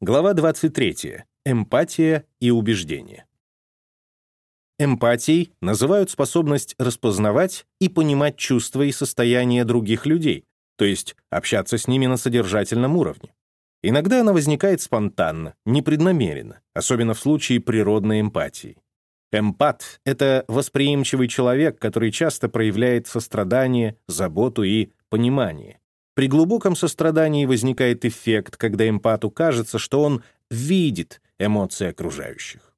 Глава 23. Эмпатия и убеждение. Эмпатией называют способность распознавать и понимать чувства и состояния других людей, то есть общаться с ними на содержательном уровне. Иногда она возникает спонтанно, непреднамеренно, особенно в случае природной эмпатии. Эмпат — это восприимчивый человек, который часто проявляет сострадание, заботу и понимание. При глубоком сострадании возникает эффект, когда эмпату кажется, что он видит эмоции окружающих.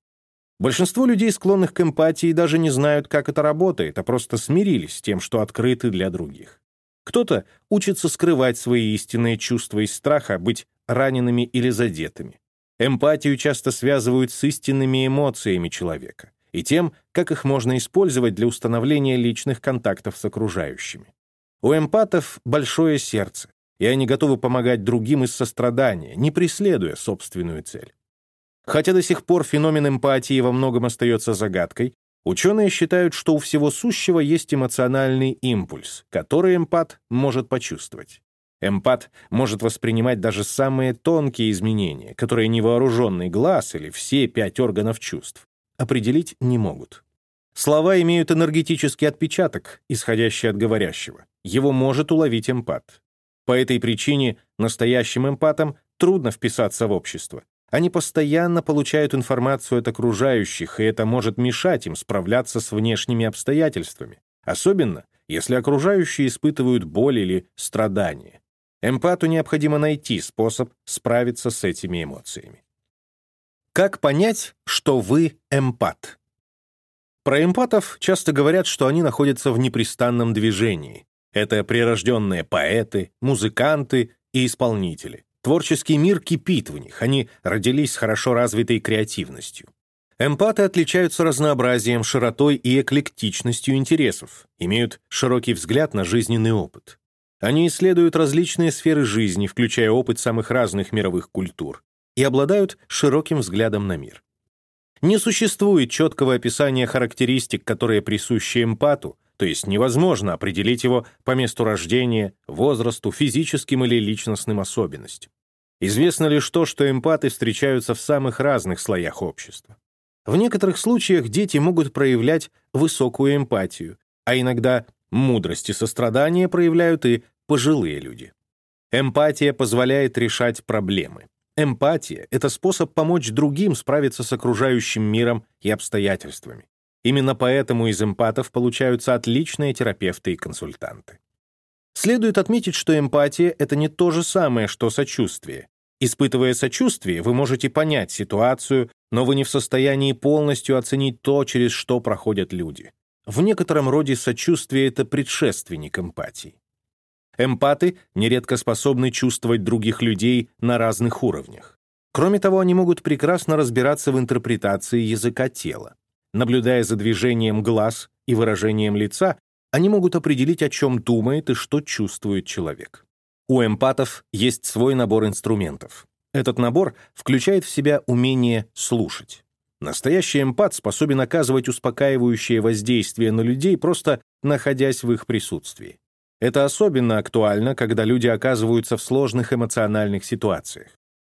Большинство людей, склонных к эмпатии, даже не знают, как это работает, а просто смирились с тем, что открыты для других. Кто-то учится скрывать свои истинные чувства из страха быть ранеными или задетыми. Эмпатию часто связывают с истинными эмоциями человека и тем, как их можно использовать для установления личных контактов с окружающими. У эмпатов большое сердце, и они готовы помогать другим из сострадания, не преследуя собственную цель. Хотя до сих пор феномен эмпатии во многом остается загадкой, ученые считают, что у всего сущего есть эмоциональный импульс, который эмпат может почувствовать. Эмпат может воспринимать даже самые тонкие изменения, которые невооруженный глаз или все пять органов чувств определить не могут. Слова имеют энергетический отпечаток, исходящий от говорящего. Его может уловить эмпат. По этой причине настоящим эмпатам трудно вписаться в общество. Они постоянно получают информацию от окружающих, и это может мешать им справляться с внешними обстоятельствами, особенно если окружающие испытывают боль или страдания. Эмпату необходимо найти способ справиться с этими эмоциями. Как понять, что вы эмпат? Про эмпатов часто говорят, что они находятся в непрестанном движении. Это прирожденные поэты, музыканты и исполнители. Творческий мир кипит в них, они родились с хорошо развитой креативностью. Эмпаты отличаются разнообразием, широтой и эклектичностью интересов, имеют широкий взгляд на жизненный опыт. Они исследуют различные сферы жизни, включая опыт самых разных мировых культур, и обладают широким взглядом на мир. Не существует четкого описания характеристик, которые присущи эмпату, то есть невозможно определить его по месту рождения, возрасту, физическим или личностным особенностям. Известно лишь то, что эмпаты встречаются в самых разных слоях общества. В некоторых случаях дети могут проявлять высокую эмпатию, а иногда мудрость и сострадание проявляют и пожилые люди. Эмпатия позволяет решать проблемы. Эмпатия — это способ помочь другим справиться с окружающим миром и обстоятельствами. Именно поэтому из эмпатов получаются отличные терапевты и консультанты. Следует отметить, что эмпатия — это не то же самое, что сочувствие. Испытывая сочувствие, вы можете понять ситуацию, но вы не в состоянии полностью оценить то, через что проходят люди. В некотором роде сочувствие — это предшественник эмпатии. Эмпаты нередко способны чувствовать других людей на разных уровнях. Кроме того, они могут прекрасно разбираться в интерпретации языка тела. Наблюдая за движением глаз и выражением лица, они могут определить, о чем думает и что чувствует человек. У эмпатов есть свой набор инструментов. Этот набор включает в себя умение слушать. Настоящий эмпат способен оказывать успокаивающее воздействие на людей, просто находясь в их присутствии. Это особенно актуально, когда люди оказываются в сложных эмоциональных ситуациях.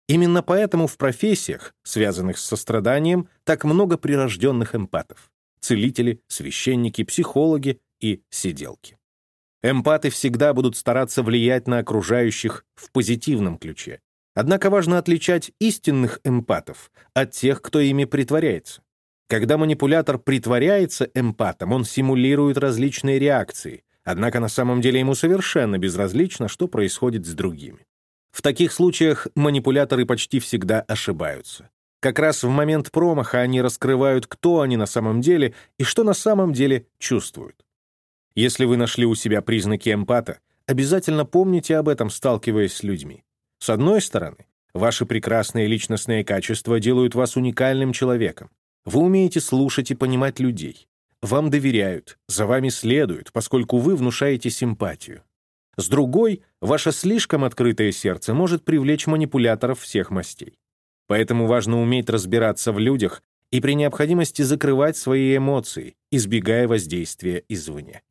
Именно поэтому в профессиях, связанных с состраданием, так много прирожденных эмпатов — целители, священники, психологи и сиделки. Эмпаты всегда будут стараться влиять на окружающих в позитивном ключе. Однако важно отличать истинных эмпатов от тех, кто ими притворяется. Когда манипулятор притворяется эмпатом, он симулирует различные реакции, Однако на самом деле ему совершенно безразлично, что происходит с другими. В таких случаях манипуляторы почти всегда ошибаются. Как раз в момент промаха они раскрывают, кто они на самом деле и что на самом деле чувствуют. Если вы нашли у себя признаки эмпата, обязательно помните об этом, сталкиваясь с людьми. С одной стороны, ваши прекрасные личностные качества делают вас уникальным человеком. Вы умеете слушать и понимать людей. Вам доверяют, за вами следуют, поскольку вы внушаете симпатию. С другой, ваше слишком открытое сердце может привлечь манипуляторов всех мастей. Поэтому важно уметь разбираться в людях и при необходимости закрывать свои эмоции, избегая воздействия извне.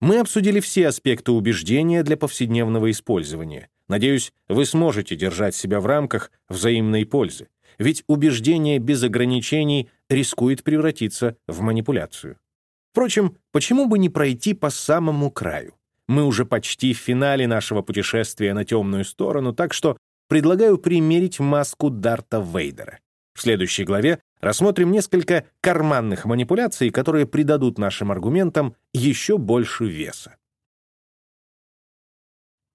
Мы обсудили все аспекты убеждения для повседневного использования. Надеюсь, вы сможете держать себя в рамках взаимной пользы, ведь убеждение без ограничений рискует превратиться в манипуляцию. Впрочем, почему бы не пройти по самому краю? Мы уже почти в финале нашего путешествия на темную сторону, так что предлагаю примерить маску Дарта Вейдера. В следующей главе рассмотрим несколько карманных манипуляций, которые придадут нашим аргументам еще больше веса.